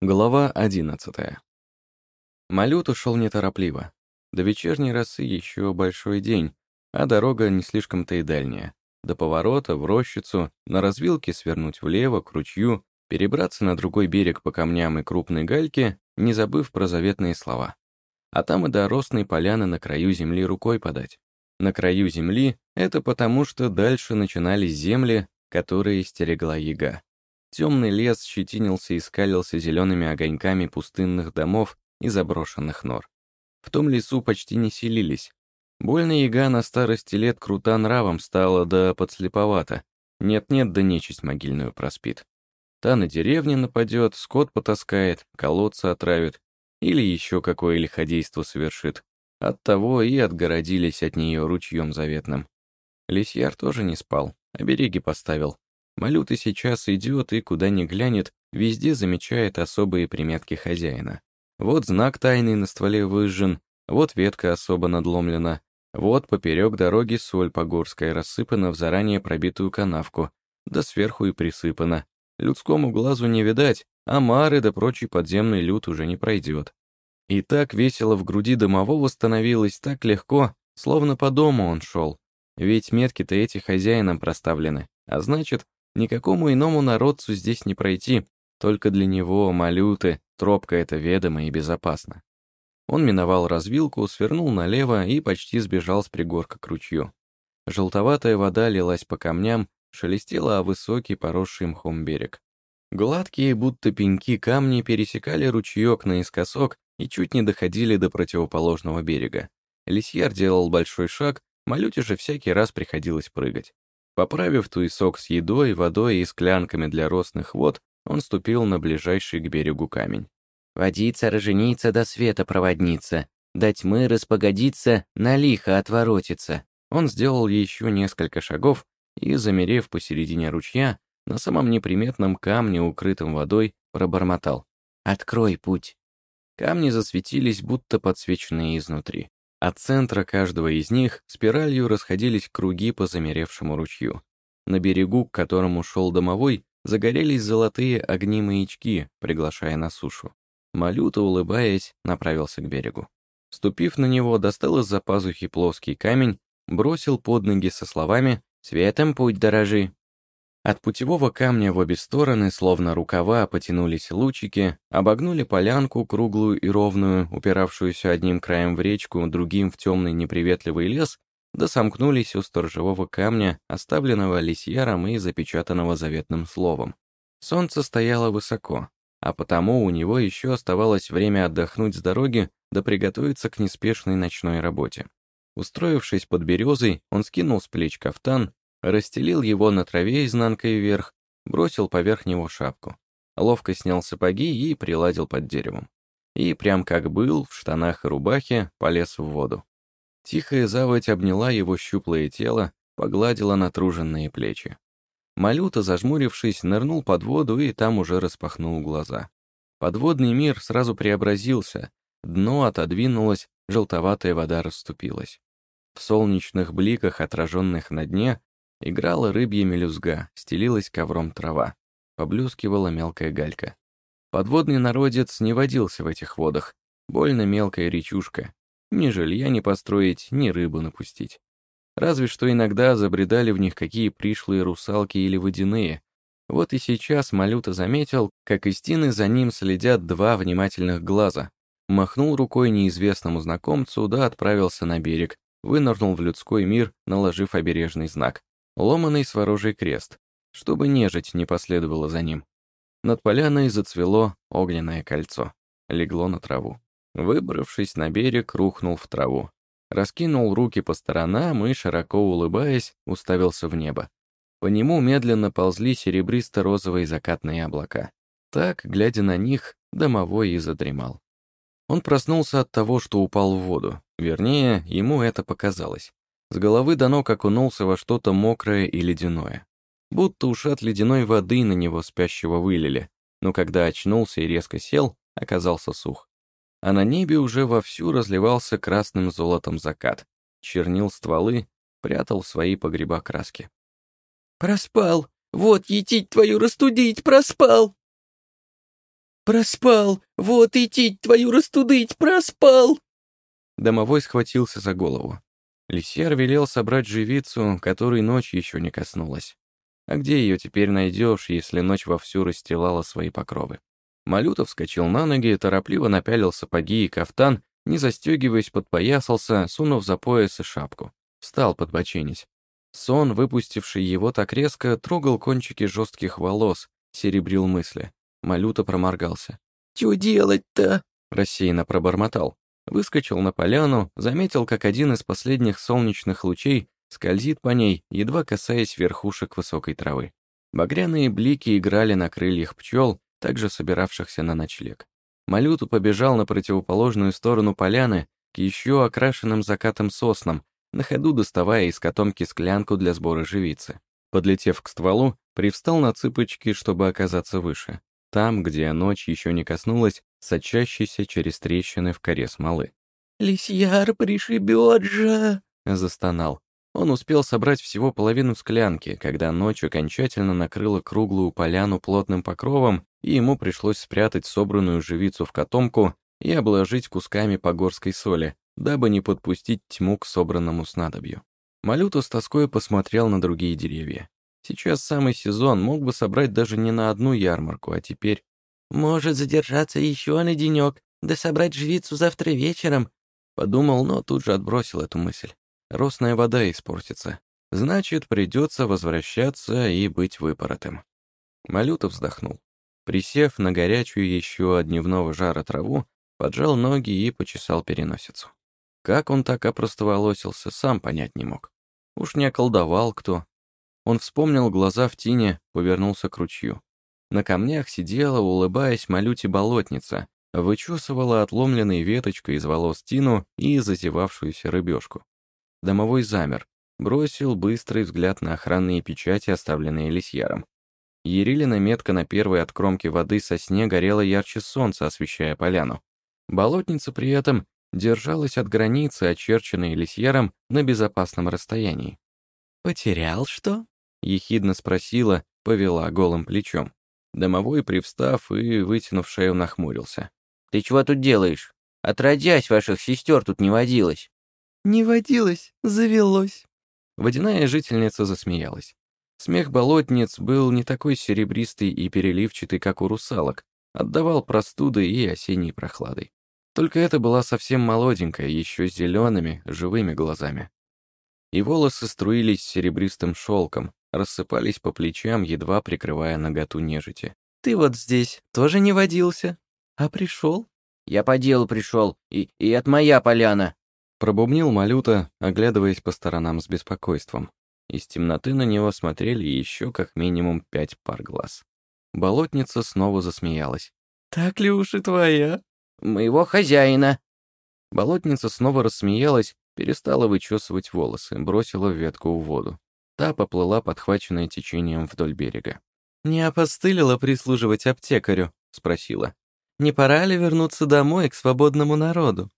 Глава одиннадцатая. Малют ушел неторопливо. До вечерней росы еще большой день, а дорога не слишком-то и дальняя. До поворота, в рощицу, на развилке свернуть влево, к ручью, перебраться на другой берег по камням и крупной гальке, не забыв про заветные слова. А там и до росной поляны на краю земли рукой подать. На краю земли — это потому, что дальше начинались земли, которые стерегла яга. Темный лес щетинился и скалился зелеными огоньками пустынных домов и заброшенных нор. В том лесу почти не селились. Больно яга на старости лет крута нравом стала, да подслеповато. Нет-нет, да нечисть могильную проспит. Та на деревне нападет, скот потаскает, колодцы отравит или еще какое лиходейство совершит. Оттого и отгородились от нее ручьем заветным. Лисьяр тоже не спал, обереги поставил, Малюта сейчас идет и, куда ни глянет, везде замечает особые приметки хозяина. Вот знак тайный на стволе выжжен, вот ветка особо надломлена, вот поперек дороги соль погорская рассыпана в заранее пробитую канавку, да сверху и присыпана. Людскому глазу не видать, а мары да прочий подземный люд уже не пройдет. И так весело в груди домового становилось, так легко, словно по дому он шел. Ведь метки-то эти хозяином проставлены, а значит, Никакому иному народцу здесь не пройти, только для него, малюты, тропка эта ведома и безопасна. Он миновал развилку, свернул налево и почти сбежал с пригорка к ручью. Желтоватая вода лилась по камням, шелестела о высокий поросший мхом берег. Гладкие, будто пеньки камни пересекали ручеек наискосок и чуть не доходили до противоположного берега. Лисьяр делал большой шаг, Малюте же всякий раз приходилось прыгать. Поправив туесок с едой, водой и склянками для росных вод, он ступил на ближайший к берегу камень. «Водиться, рожениться, до света проводница, до тьмы распогодиться, на лихо отворотиться». Он сделал еще несколько шагов и, замерев посередине ручья, на самом неприметном камне, укрытом водой, пробормотал. «Открой путь». Камни засветились, будто подсвеченные изнутри. От центра каждого из них спиралью расходились круги по замеревшему ручью. На берегу, к которому шел домовой, загорелись золотые огни-маячки, приглашая на сушу. Малюта, улыбаясь, направился к берегу. Ступив на него, достал из-за пазухи плоский камень, бросил под ноги со словами «Светом путь дорожи». От путевого камня в обе стороны, словно рукава, потянулись лучики, обогнули полянку, круглую и ровную, упиравшуюся одним краем в речку, другим в темный неприветливый лес, да сомкнулись у сторожевого камня, оставленного лисьяром и запечатанного заветным словом. Солнце стояло высоко, а потому у него еще оставалось время отдохнуть с дороги да приготовиться к неспешной ночной работе. Устроившись под березой, он скинул с плеч кафтан, расстелил его на траве изнанкой вверх, бросил поверх него шапку. Ловко снял сапоги и приладил под деревом. И, прям как был, в штанах и рубахе, полез в воду. Тихая заводь обняла его щуплое тело, погладила натруженные плечи. Малюта, зажмурившись, нырнул под воду и там уже распахнул глаза. Подводный мир сразу преобразился, дно отодвинулось, желтоватая вода расступилась. В солнечных бликах, отраженных на дне, Играла рыбья мелюзга, стелилась ковром трава. Поблескивала мелкая галька. Подводный народец не водился в этих водах. Больно мелкая речушка. Ни жилья не построить, ни рыбу напустить. Разве что иногда забредали в них какие пришлые русалки или водяные. Вот и сейчас Малюта заметил, как из стены за ним следят два внимательных глаза. Махнул рукой неизвестному знакомцу, да отправился на берег, вынырнул в людской мир, наложив обережный знак ломаный сворожий крест, чтобы нежить не последовала за ним. Над поляной зацвело огненное кольцо, легло на траву. Выбравшись на берег, рухнул в траву. Раскинул руки по сторонам и, широко улыбаясь, уставился в небо. По нему медленно ползли серебристо-розовые закатные облака. Так, глядя на них, домовой и задремал. Он проснулся от того, что упал в воду. Вернее, ему это показалось. С головы до ног окунулся во что-то мокрое и ледяное. Будто ушат ледяной воды на него спящего вылили, но когда очнулся и резко сел, оказался сух. А на небе уже вовсю разливался красным золотом закат, чернил стволы, прятал свои погреба краски. «Проспал! Вот етить твою растудить, проспал!» «Проспал! Вот идти твою растудыть! Проспал!» Домовой схватился за голову. Лисьяр велел собрать живицу, которой ночь еще не коснулась. А где ее теперь найдешь, если ночь вовсю расстилала свои покровы? Малюта вскочил на ноги, торопливо напялил сапоги и кафтан, не застегиваясь, подпоясался, сунув за пояс и шапку. Встал, подбоченясь. Сон, выпустивший его так резко, трогал кончики жестких волос, серебрил мысли. Малюта проморгался. «Чё делать-то?» — рассеянно пробормотал. Выскочил на поляну, заметил, как один из последних солнечных лучей скользит по ней, едва касаясь верхушек высокой травы. Багряные блики играли на крыльях пчел, также собиравшихся на ночлег. Малюту побежал на противоположную сторону поляны к еще окрашенным закатом соснам, на ходу доставая из котомки склянку для сбора живицы. Подлетев к стволу, привстал на цыпочки, чтобы оказаться выше. Там, где ночь еще не коснулась, сочащейся через трещины в коре смолы. «Лисьяр пришибет же!» — застонал. Он успел собрать всего половину склянки, когда ночь окончательно накрыла круглую поляну плотным покровом, и ему пришлось спрятать собранную живицу в котомку и обложить кусками погорской соли, дабы не подпустить тьму к собранному снадобью. Малюта с тоской посмотрел на другие деревья. Сейчас самый сезон, мог бы собрать даже не на одну ярмарку, а теперь... «Может задержаться еще на денек, да собрать живицу завтра вечером», подумал, но тут же отбросил эту мысль. Росная вода испортится. Значит, придется возвращаться и быть выпоротым. Малюта вздохнул. Присев на горячую еще от дневного жара траву, поджал ноги и почесал переносицу. Как он так опростоволосился, сам понять не мог. Уж не околдовал кто, он вспомнил глаза в тине, повернулся к ручью. На камнях сидела, улыбаясь, малюте болотница, вычесывала отломленной веточкой из волос тину и зазевавшуюся рыбешку. Домовой замер, бросил быстрый взгляд на охранные печати, оставленные лисьяром. Ерилина метка на первой от кромки воды сосне горела ярче солнца, освещая поляну. Болотница при этом держалась от границы, очерченной лисьяром, на безопасном расстоянии. «Потерял что?» — ехидно спросила, повела голым плечом. Домовой, привстав и, вытянув шею, нахмурился. «Ты чего тут делаешь? Отродясь, ваших сестер тут не водилось». «Не водилось, завелось». Водяная жительница засмеялась. Смех болотниц был не такой серебристый и переливчатый, как у русалок, отдавал простудой и осенней прохладой. Только это была совсем молоденькая, еще с зелеными, живыми глазами. И волосы струились серебристым шелком, рассыпались по плечам, едва прикрывая наготу нежити. «Ты вот здесь тоже не водился, а пришел?» «Я по делу пришел, и, и от моя поляна!» Пробубнил Малюта, оглядываясь по сторонам с беспокойством. Из темноты на него смотрели еще как минимум пять пар глаз. Болотница снова засмеялась. «Так ли уж и твоя?» «Моего хозяина!» Болотница снова рассмеялась, перестала вычесывать волосы, бросила ветку в воду. Та поплыла, подхваченная течением вдоль берега. «Не опостылила прислуживать аптекарю?» — спросила. «Не пора ли вернуться домой к свободному народу?»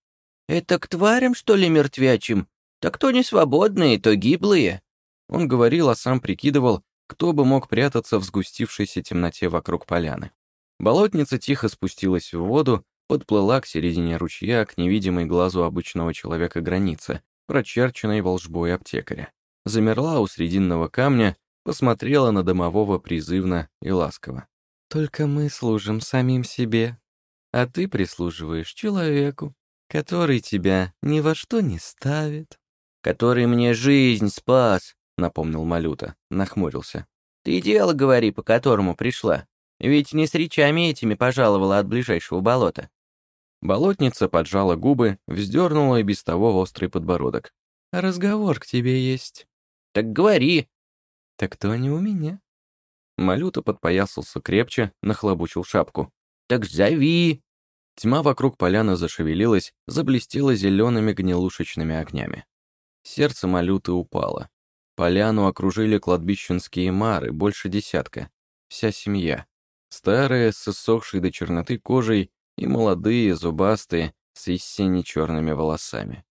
«Это к тварям, что ли, мертвячим? Так то не свободные, то гиблые». Он говорил, а сам прикидывал, кто бы мог прятаться в сгустившейся темноте вокруг поляны. Болотница тихо спустилась в воду, подплыла к середине ручья, к невидимой глазу обычного человека границе, прочерченной волжбой аптекаря замерла у срединного камня, посмотрела на домового призывно и ласково. «Только мы служим самим себе, а ты прислуживаешь человеку, который тебя ни во что не ставит». «Который мне жизнь спас», — напомнил Малюта, нахмурился. «Ты дело говори, по которому пришла. Ведь не с речами этими пожаловала от ближайшего болота». Болотница поджала губы, вздернула и без того острый подбородок. «Разговор к тебе есть». «Так говори». «Так то не у меня». Малюта подпоясался крепче, нахлобучил шапку. «Так зови». Тьма вокруг поляны зашевелилась, заблестела зелеными гнилушечными огнями. Сердце Малюты упало. Поляну окружили кладбищенские мары, больше десятка. Вся семья. Старые, с иссохшей до черноты кожей, и молодые, зубастые, с истинно черными волосами.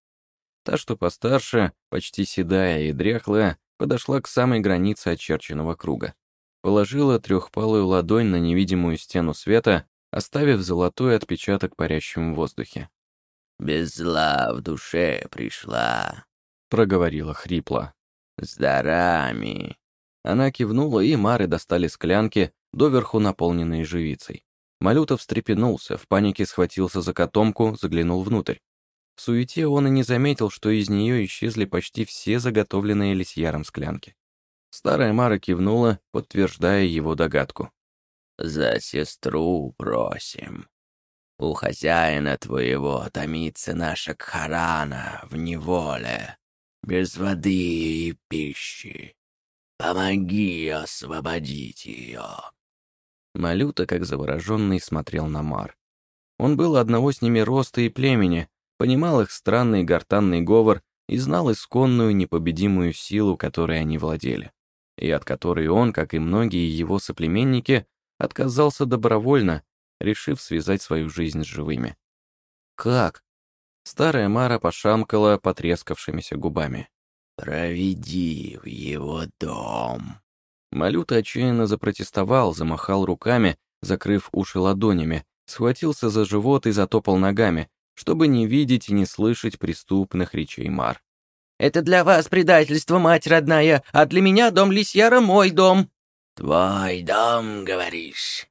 Та, что постарше, почти седая и дряхлая, подошла к самой границе очерченного круга. Положила трехпалую ладонь на невидимую стену света, оставив золотой отпечаток парящим в воздухе. «Без зла в душе пришла», — проговорила хрипло. «С дарами». Она кивнула, и Мары достали склянки, доверху наполненные живицей. Малюта встрепенулся, в панике схватился за котомку, заглянул внутрь. Суете он и не заметил, что из нее исчезли почти все заготовленные лисьяром склянки. Старая Мара кивнула, подтверждая его догадку. «За сестру просим. У хозяина твоего томится наша Кхарана в неволе, без воды и пищи. Помоги освободить ее». Малюта, как завороженный, смотрел на Мар. Он был одного с ними роста и племени, понимал их странный гортанный говор и знал исконную непобедимую силу, которой они владели, и от которой он, как и многие его соплеменники, отказался добровольно, решив связать свою жизнь с живыми. «Как?» Старая Мара пошамкала потрескавшимися губами. «Проведи в его дом». Малюта отчаянно запротестовал, замахал руками, закрыв уши ладонями, схватился за живот и затопал ногами, чтобы не видеть и не слышать преступных речей Мар. «Это для вас предательство, мать родная, а для меня дом Лисьяра мой дом». «Твой дом, говоришь,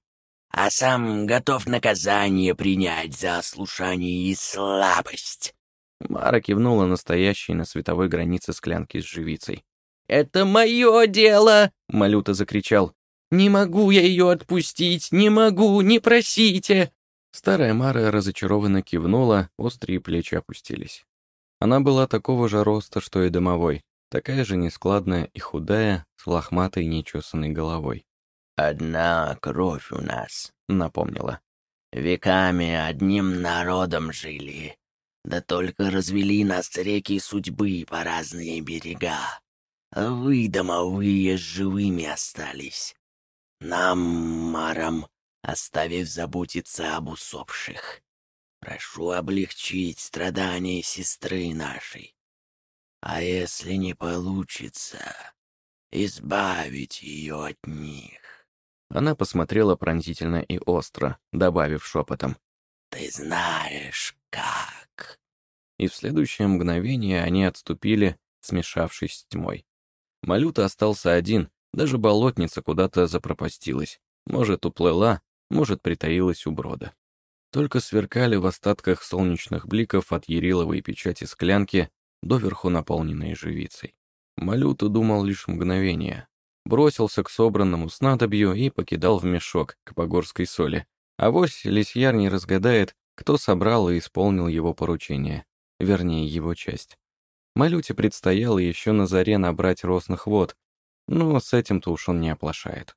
а сам готов наказание принять за ослушание и слабость». Мара кивнула настоящей на световой границе склянки с живицей. «Это мое дело!» — Малюта закричал. «Не могу я ее отпустить! Не могу! Не просите!» Старая Мара разочарованно кивнула, острые плечи опустились. Она была такого же роста, что и домовой, такая же нескладная и худая, с лохматой нечесанной головой. «Одна кровь у нас», — напомнила. «Веками одним народом жили, да только развели нас реки судьбы по разные берега. А вы, домовые, живыми остались. Нам, марам, оставив заботиться об усопших. Прошу облегчить страдания сестры нашей. А если не получится, избавить ее от них. Она посмотрела пронзительно и остро, добавив шепотом. «Ты знаешь, как...» И в следующее мгновение они отступили, смешавшись с тьмой. Малюта остался один, даже болотница куда-то запропастилась. Может, уплыла, может, притаилась у брода. Только сверкали в остатках солнечных бликов от ериловой печати склянки, доверху наполненные живицей. Малюта думал лишь мгновение. Бросился к собранному снадобью и покидал в мешок к погорской соли. А вось лисьяр не разгадает, кто собрал и исполнил его поручение, вернее, его часть. Малюте предстояло еще на заре набрать росных вод, но с этим-то уж он не оплошает.